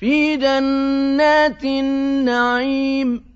في جنات النعيم.